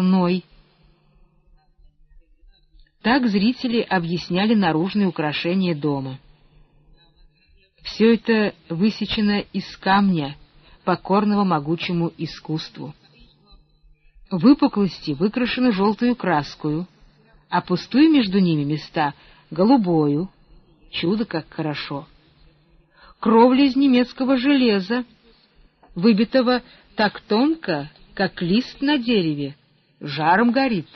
Ной. Так зрители объясняли наружные украшения дома. Все это высечено из камня, покорного могучему искусству. Выпуклости выкрашены желтую краскою, а пустые между ними места — голубою. Чудо как хорошо! Кровля из немецкого железа, выбитого так тонко, как лист на дереве, жаром горит.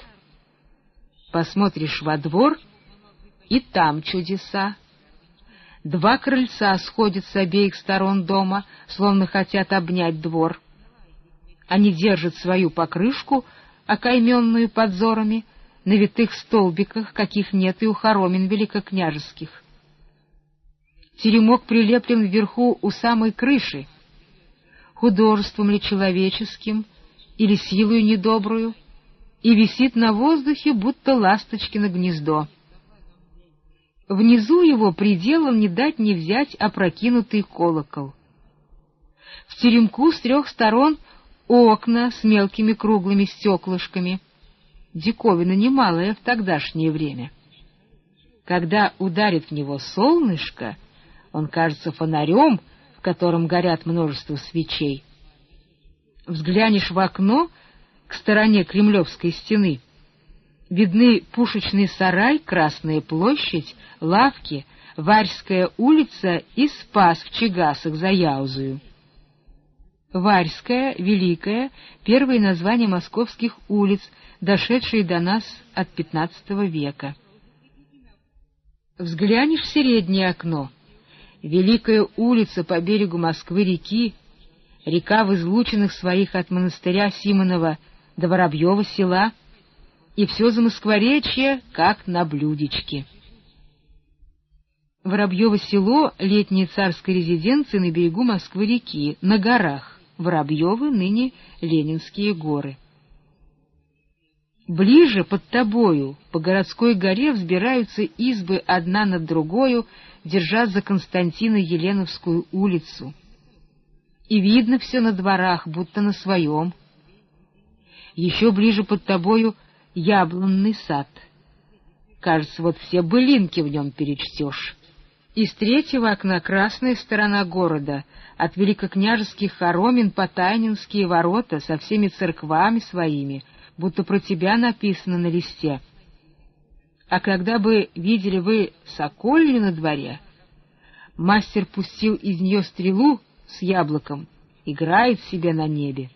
Посмотришь во двор, и там чудеса. Два крыльца сходят с обеих сторон дома, словно хотят обнять двор. Они держат свою покрышку, окайменную подзорами, на витых столбиках, каких нет и у хоромин великокняжеских. Теремок прилеплен вверху у самой крыши. Художеством ли человеческим или силою недобрую, и висит на воздухе, будто ласточкино гнездо. Внизу его пределом не дать не взять опрокинутый колокол. В теремку с трех сторон окна с мелкими круглыми стеклышками. Диковина немалая в тогдашнее время. Когда ударит в него солнышко, он кажется фонарем, в котором горят множество свечей. Взглянешь в окно к стороне Кремлевской стены, видны пушечный сарай, Красная площадь, лавки, Варьская улица и Спас в Чегасах за Яузою. Варьская, Великая — первые названия московских улиц, дошедшие до нас от XV века. Взглянешь в среднее окно. Великая улица по берегу Москвы-реки — река в излученных своих от монастыря Симонова до Воробьева села, и все за Москворечье, как на блюдечке. Воробьево село — летняя царская резиденция на берегу Москвы-реки, на горах, Воробьевы, ныне Ленинские горы. Ближе, под тобою, по городской горе взбираются избы одна над другою, держа за Константина Еленовскую улицу — и видно все на дворах, будто на своем. Еще ближе под тобою яблонный сад. Кажется, вот все былинки в нем перечтешь. Из третьего окна красная сторона города, от великокняжеских хоромин по Тайнинские ворота со всеми церквами своими, будто про тебя написано на листе. А когда бы видели вы соколью на дворе, мастер пустил из нее стрелу с яблоком, играет себе на небе.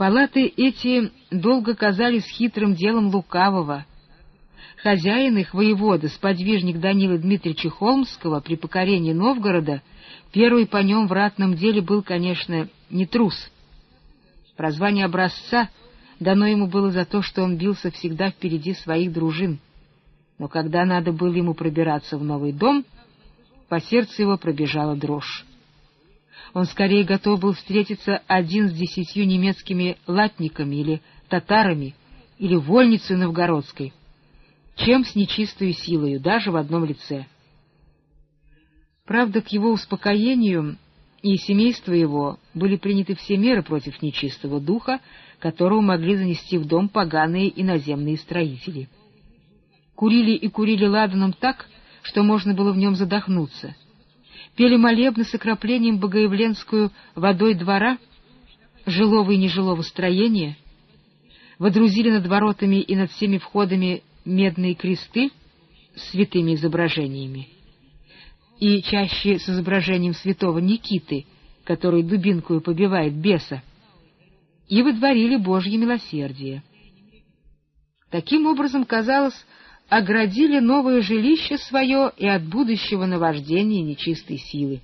Палаты эти долго казались хитрым делом лукавого. Хозяин их, воевода, сподвижник Данила Дмитриевича Холмского при покорении Новгорода, первый по нем в ратном деле был, конечно, не трус. Прозвание образца дано ему было за то, что он бился всегда впереди своих дружин. Но когда надо было ему пробираться в новый дом — по сердцу его пробежала дрожь. Он скорее готов был встретиться один с десятью немецкими латниками или татарами, или вольницей новгородской, чем с нечистой силою, даже в одном лице. Правда, к его успокоению и семейство его были приняты все меры против нечистого духа, которого могли занести в дом поганые иноземные строители. Курили и курили ладаном так, что можно было в нем задохнуться. Пели молебны с окроплением богоявленскую водой двора, жилого и нежилого строения, водрузили над воротами и над всеми входами медные кресты с святыми изображениями, и чаще с изображением святого Никиты, который дубинкою побивает беса, и выдворили Божье милосердие. Таким образом, казалось, оградили новое жилище свое и от будущего наваждения нечистой силы.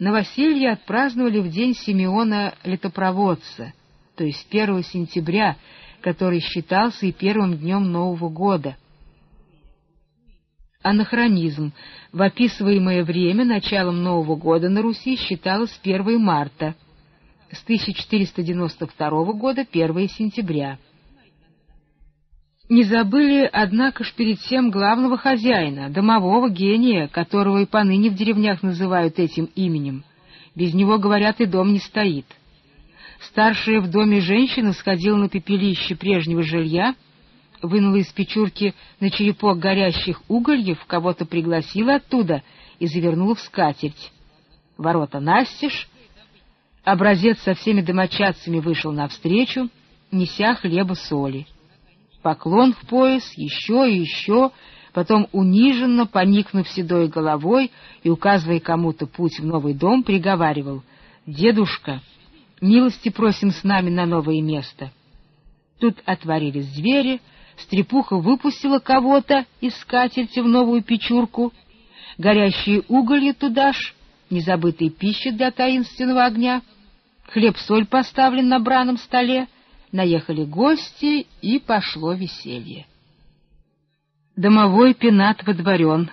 Новоселье отпраздновали в день Симеона Летопроводца, то есть 1 сентября, который считался и первым днем Нового года. Анахронизм. В описываемое время началом Нового года на Руси считалось 1 марта, с 1492 года 1 сентября. Не забыли, однако ж, перед тем главного хозяина, домового гения, которого и поныне в деревнях называют этим именем. Без него, говорят, и дом не стоит. Старшая в доме женщина сходила на пепелище прежнего жилья, вынула из печурки на черепок горящих угольев, кого-то пригласила оттуда и завернула в скатерть. Ворота настежь, образец со всеми домочадцами вышел навстречу, неся хлеба соли. Поклон в пояс, еще и еще, потом униженно, поникнув седой головой и указывая кому-то путь в новый дом, приговаривал «Дедушка, милости просим с нами на новое место». Тут отворились двери, стрепуха выпустила кого-то из скатерти в новую печурку, горящие уголья туда ж, незабытые пищи для таинственного огня, хлеб-соль поставлен на браном столе, наехали гости, и пошло веселье. Домовой пенат водворен.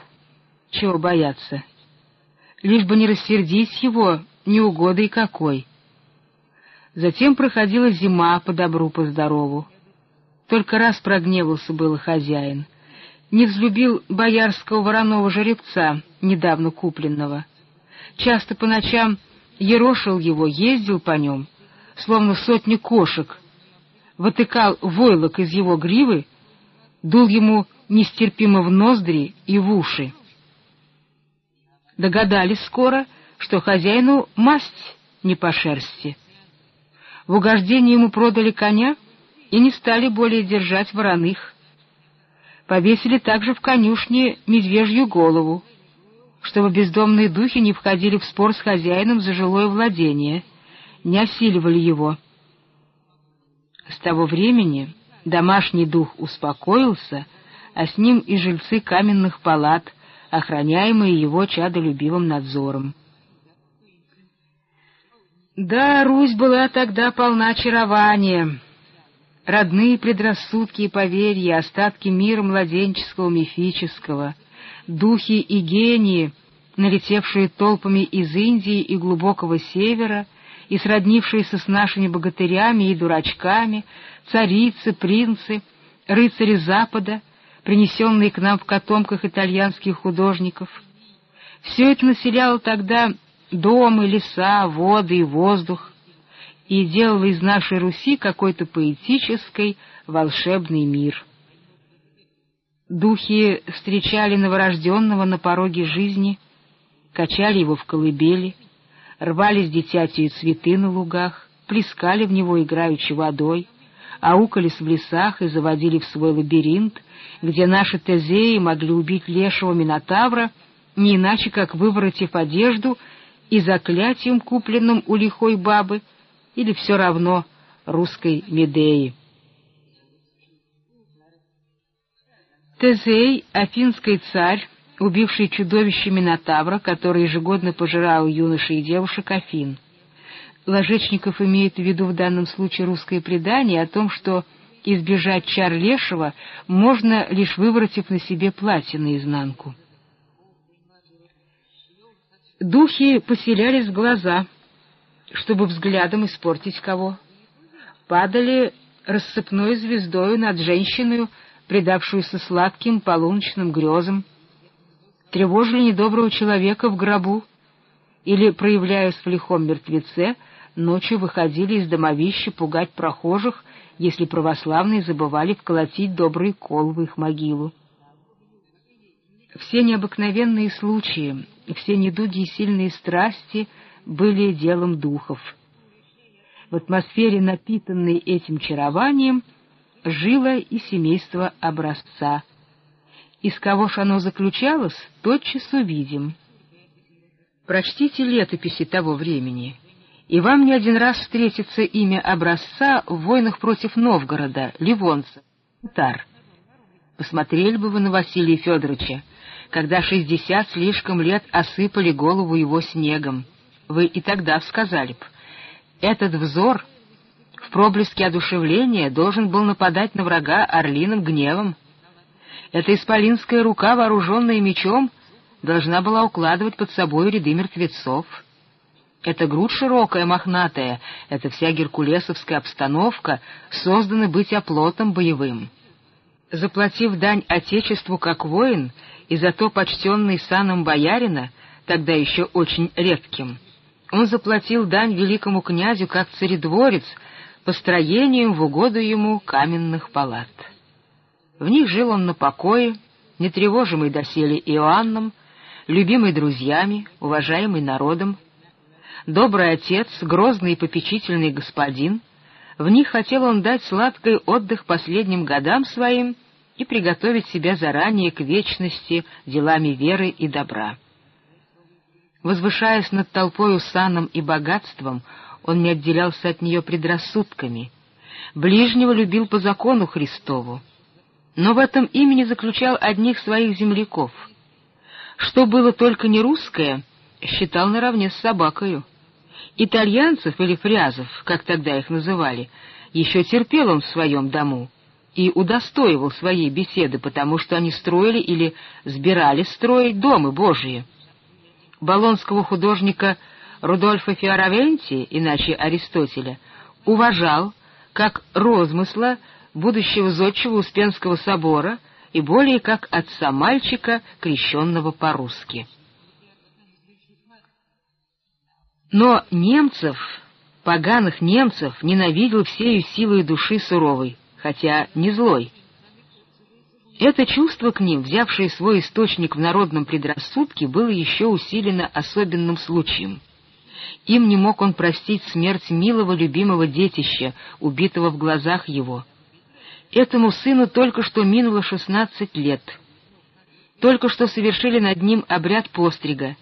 Чего бояться? Лишь бы не рассердить его, неугодой какой. Затем проходила зима по добру, по здорову. Только раз прогневался был хозяин. Не взлюбил боярского вороного жеребца, недавно купленного. Часто по ночам ерошил его, ездил по нем, словно сотни кошек, вытыкал войлок из его гривы, дул ему нестерпимо в ноздри и в уши. Догадались скоро, что хозяину масть не по шерсти. В угождение ему продали коня и не стали более держать вороных. Повесили также в конюшне медвежью голову, чтобы бездомные духи не входили в спор с хозяином за жилое владение, не осиливали его. С того времени домашний дух успокоился — а с ним и жильцы каменных палат, охраняемые его чадолюбивым надзором. Да, Русь была тогда полна очарования. Родные предрассудки и поверья, остатки мира младенческого, мифического, духи и гении, налетевшие толпами из Индии и глубокого севера, и сроднившиеся с нашими богатырями и дурачками, царицы, принцы, рыцари Запада — принесенные к нам в котомках итальянских художников. Все это населяло тогда дома, леса, воды и воздух, и делало из нашей Руси какой-то поэтический, волшебный мир. Духи встречали новорожденного на пороге жизни, качали его в колыбели, рвали с дитятью цветы на лугах, плескали в него играючи водой, аукались в лесах и заводили в свой лабиринт, где наши тезеи могли убить лешего Минотавра, не иначе как выворотив одежду и заклятием, купленным у лихой бабы, или все равно русской Медеи. Тезей, афинский царь, убивший чудовище Минотавра, который ежегодно пожирал юношей и девушек Афин. Ложечников имеет в виду в данном случае русское предание о том, что избежать чар лешего можно, лишь выворотив на себе платье наизнанку. Духи поселялись в глаза, чтобы взглядом испортить кого. Падали рассыпной звездою над женщиной, предавшуюся сладким полуночным грезам, тревожили недоброго человека в гробу или, проявляясь в лихом мертвеце, ночью выходили из домовища пугать прохожих, если православные забывали вколотить добрый кол в их могилу. Все необыкновенные случаи, все недуги и сильные страсти были делом духов. В атмосфере, напитанной этим чарованием, жило и семейство образца. Из кого ж оно заключалось, тотчас увидим. Прочтите летописи того времени — и вам не один раз встретится имя образца в войнах против Новгорода, Ливонца, татар. Посмотрели бы вы на Василия Федоровича, когда шестьдесят слишком лет осыпали голову его снегом. Вы и тогда сказали б, этот взор в проблеске одушевления должен был нападать на врага орлиным гневом. Эта исполинская рука, вооруженная мечом, должна была укладывать под собой ряды мертвецов — эта грудь широкая, мохнатая, эта вся геркулесовская обстановка созданы быть оплотом боевым. Заплатив дань Отечеству как воин и зато почтенный саном боярина, тогда еще очень редким, Он заплатил дань великому князю как царедворец построением в угоду ему каменных палат. В них жил он на покое, нетревожимый доселе Иоанном, любимый друзьями, уважаемый народом. Добрый отец, грозный и попечительный господин, в них хотел он дать сладкий отдых последним годам своим и приготовить себя заранее к вечности делами веры и добра. Возвышаясь над толпою саном и богатством, он не отделялся от нее предрассудками. Ближнего любил по закону Христову, но в этом имени заключал одних своих земляков. Что было только не русское, считал наравне с собакою. Итальянцев или фрязов, как тогда их называли, еще терпел он в своем дому и удостоивал своей беседы, потому что они строили или сбирались строить дома Божьи. Болонского художника Рудольфа Фиоравенти, иначе Аристотеля, уважал как розмысла будущего зодчего Успенского собора и более как отца мальчика, крещенного по-русски. Но немцев, поганых немцев, ненавидел всею силой души суровой, хотя не злой. Это чувство к ним, взявшее свой источник в народном предрассудке, было еще усилено особенным случаем. Им не мог он простить смерть милого любимого детища, убитого в глазах его — Этому сыну только что минуло шестнадцать лет. Только что совершили над ним обряд пострига,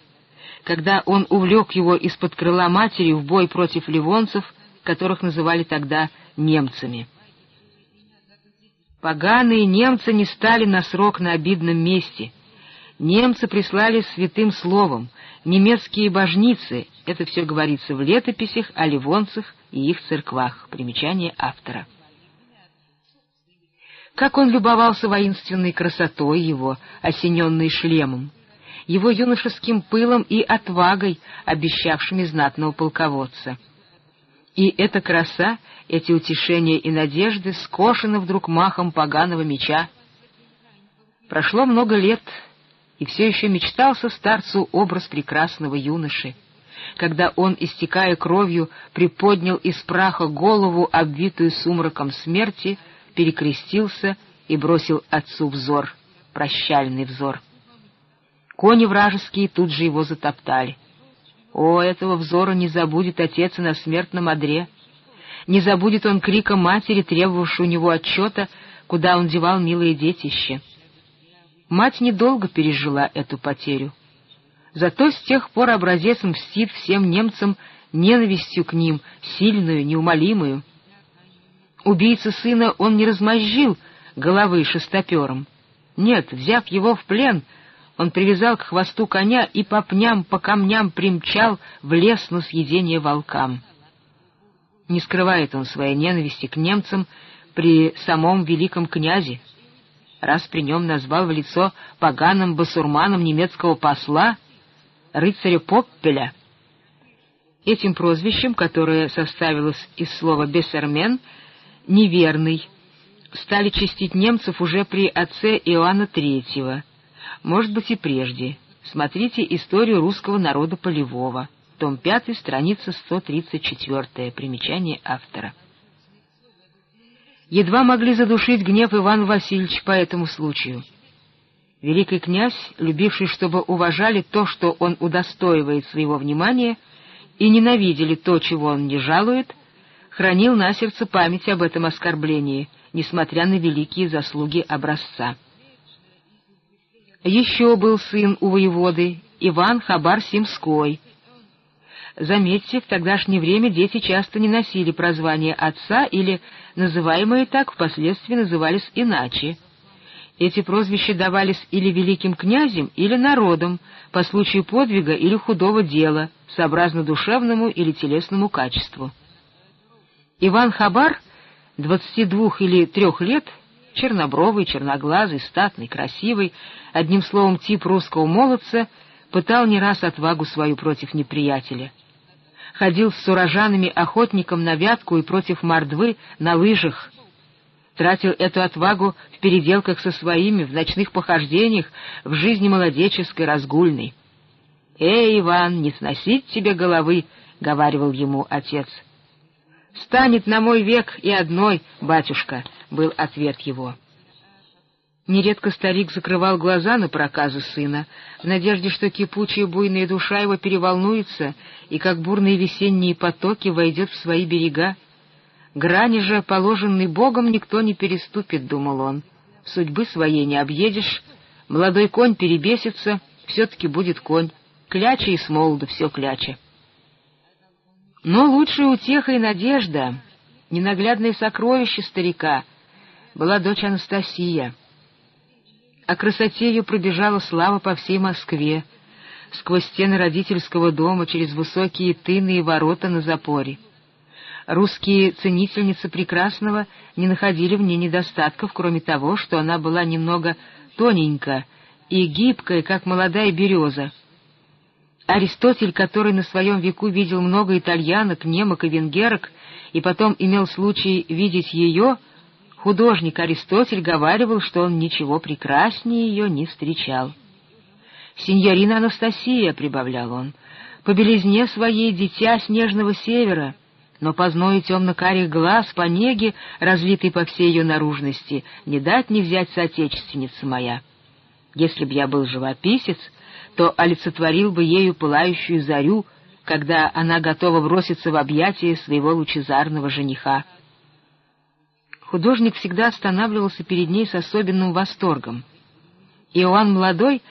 когда он увлек его из-под крыла матери в бой против ливонцев, которых называли тогда немцами. Поганые немцы не стали на срок на обидном месте. Немцы прислали святым словом, немецкие божницы, это все говорится в летописях о ливонцах и их церквах, примечание автора как он любовался воинственной красотой его, осененной шлемом, его юношеским пылом и отвагой, обещавшими знатного полководца. И эта краса, эти утешения и надежды скошены вдруг махом поганого меча. Прошло много лет, и все еще мечтался старцу образ прекрасного юноши, когда он, истекая кровью, приподнял из праха голову, обвитую сумраком смерти, перекрестился и бросил отцу взор, прощальный взор. Кони вражеские тут же его затоптали. О, этого взора не забудет отец на смертном одре. Не забудет он крика матери, требовавшей у него отчета, куда он девал милые детище. Мать недолго пережила эту потерю. Зато с тех пор образец мстит всем немцам ненавистью к ним, сильную, неумолимую. Убийца сына он не размозжил головы шестопером. Нет, взяв его в плен, он привязал к хвосту коня и по пням, по камням примчал в лес на съедение волкам. Не скрывает он своей ненависти к немцам при самом великом князе, раз при нем назвал в лицо поганым басурманом немецкого посла, рыцаря Поппеля. Этим прозвищем, которое составилось из слова «бессермен», неверный, стали чистить немцев уже при отце Иоанна III, может быть и прежде. Смотрите «Историю русского народа полевого», том 5, страница 134, примечание автора. Едва могли задушить гнев Иван Васильевич по этому случаю. Великий князь, любивший, чтобы уважали то, что он удостоивает своего внимания, и ненавидели то, чего он не жалует, хранил на сердце память об этом оскорблении, несмотря на великие заслуги образца. Еще был сын у воеводы, Иван Хабар Симской. Заметьте, в тогдашнее время дети часто не носили прозвание отца или, называемые так, впоследствии назывались иначе. Эти прозвища давались или великим князем, или народом, по случаю подвига или худого дела, сообразно душевному или телесному качеству. Иван Хабар, двадцати двух или трех лет, чернобровый, черноглазый, статный, красивый, одним словом, тип русского молодца, пытал не раз отвагу свою против неприятеля. Ходил с сурожанами охотником на вятку и против мордвы на лыжах. Тратил эту отвагу в переделках со своими, в ночных похождениях, в жизни молодеческой, разгульной. «Эй, Иван, не сносить тебе головы!» — говаривал ему отец. «Станет на мой век и одной, батюшка», — был ответ его. Нередко старик закрывал глаза на проказы сына, в надежде, что кипучая буйная душа его переволнуется и, как бурные весенние потоки, войдет в свои берега. Грани же, положенной Богом, никто не переступит, — думал он. Судьбы своей не объедешь, молодой конь перебесится, все-таки будет конь, кляча и смолода все кляча. Но лучшая утеха и надежда, ненаглядное сокровище старика, была дочь Анастасия — о красоте ее пробежала слава по всей Москве, сквозь стены родительского дома, через высокие тыны и ворота на запоре. Русские ценительницы прекрасного не находили в ней недостатков, кроме того, что она была немного тоненькая и гибкая, как молодая береза. Аристотель, который на своем веку видел много итальянок, немок и венгерок, и потом имел случай видеть ее — Художник Аристотель говаривал, что он ничего прекраснее ее не встречал. «Синьорина Анастасия», — прибавлял он, — «по белизне своей дитя снежного севера, но по зною темно-карих глаз, по неге, разлитой по всей ее наружности, не дать не взять соотечественница моя. Если б я был живописец, то олицетворил бы ею пылающую зарю, когда она готова броситься в объятия своего лучезарного жениха художник всегда останавливался перед ней с особенным восторгом. Иоанн Молодой,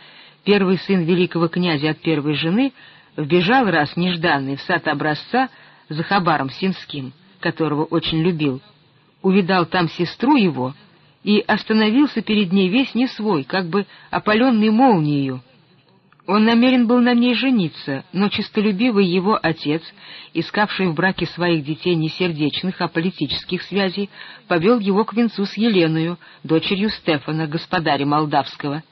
первый сын великого князя от первой жены, вбежал раз нежданный в сад образца за Хабаром Синским, которого очень любил, увидал там сестру его и остановился перед ней весь не свой, как бы опаленный молнией, он намерен был на ней жениться, но честолюбивый его отец, искавший в браке своих детей не сердечных, а политических связей, повел его к венцу с Еленою, дочерью Стефана, господаря Молдавского,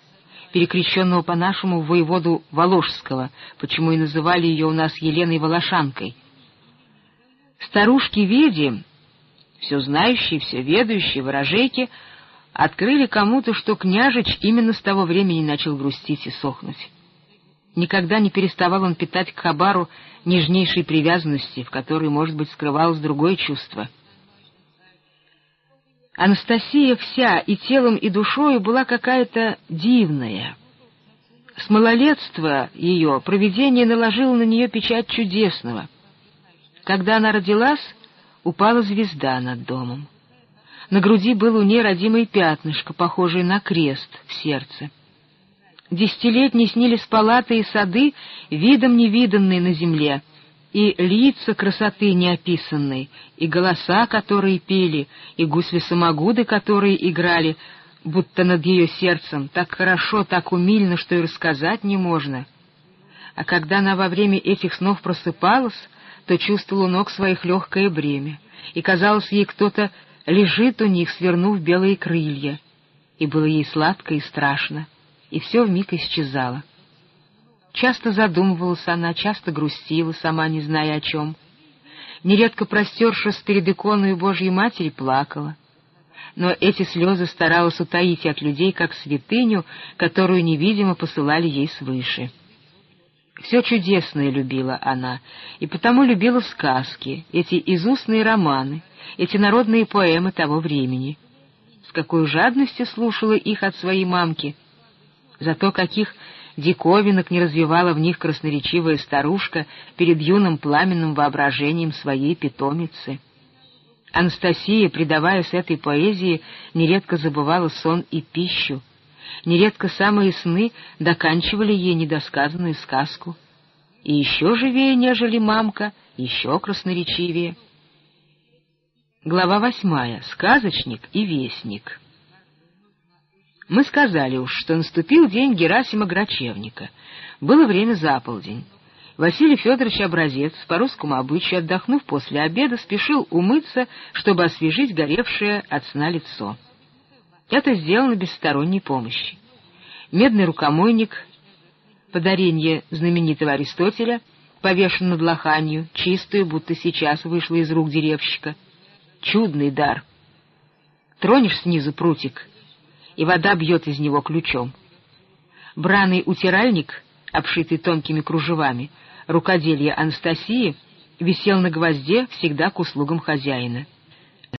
перекрещенного по-нашему воеводу Воложского, почему и называли ее у нас Еленой Волошанкой. Старушки-веди, все знающие, все ведающие, ворожейки, открыли кому-то, что княжич именно с того времени начал грустить и сохнуть. Никогда не переставал он питать к Хабару нежнейшей привязанности, в которой, может быть, скрывалось другое чувство. Анастасия вся и телом, и душою была какая-то дивная. С малолетства ее провидение наложило на нее печать чудесного. Когда она родилась, упала звезда над домом. На груди было у ней родимое пятнышко, похожее на крест в сердце. Десятилетней снились палаты и сады, видом невиданные на земле, и лица красоты неописанной, и голоса, которые пели, и гусли-самогуды, которые играли, будто над ее сердцем, так хорошо, так умильно, что и рассказать не можно. А когда она во время этих снов просыпалась, то чувствовала ног своих легкое бремя, и казалось ей кто-то лежит у них, свернув белые крылья, и было ей сладко и страшно и все вмиг исчезало. Часто задумывалась она, часто грустила, сама не зная о чем. Нередко простершись перед иконой Божьей Матери, плакала. Но эти слезы старалась утаить от людей, как святыню, которую невидимо посылали ей свыше. Все чудесное любила она, и потому любила сказки, эти изустные романы, эти народные поэмы того времени. С какой жадностью слушала их от своей мамки — Зато каких диковинок не развивала в них красноречивая старушка перед юным пламенным воображением своей питомицы. Анастасия, предаваясь этой поэзии, нередко забывала сон и пищу. Нередко самые сны доканчивали ей недосказанную сказку. И еще живее, нежели мамка, еще красноречивее. Глава восьмая. Сказочник и вестник. Мы сказали уж, что наступил день Герасима Грачевника. Было время за полдень. Василий Федорович Образец, по русскому обычаю, отдохнув после обеда, спешил умыться, чтобы освежить горевшее от сна лицо. Это сделано без сторонней помощи. Медный рукомойник, подаренье знаменитого Аристотеля, повешен над лоханью, чистую, будто сейчас вышла из рук деревщика. Чудный дар. Тронешь снизу прутик — и вода бьет из него ключом. Браный утиральник обшитый тонкими кружевами, рукоделие Анастасии, висел на гвозде всегда к услугам хозяина —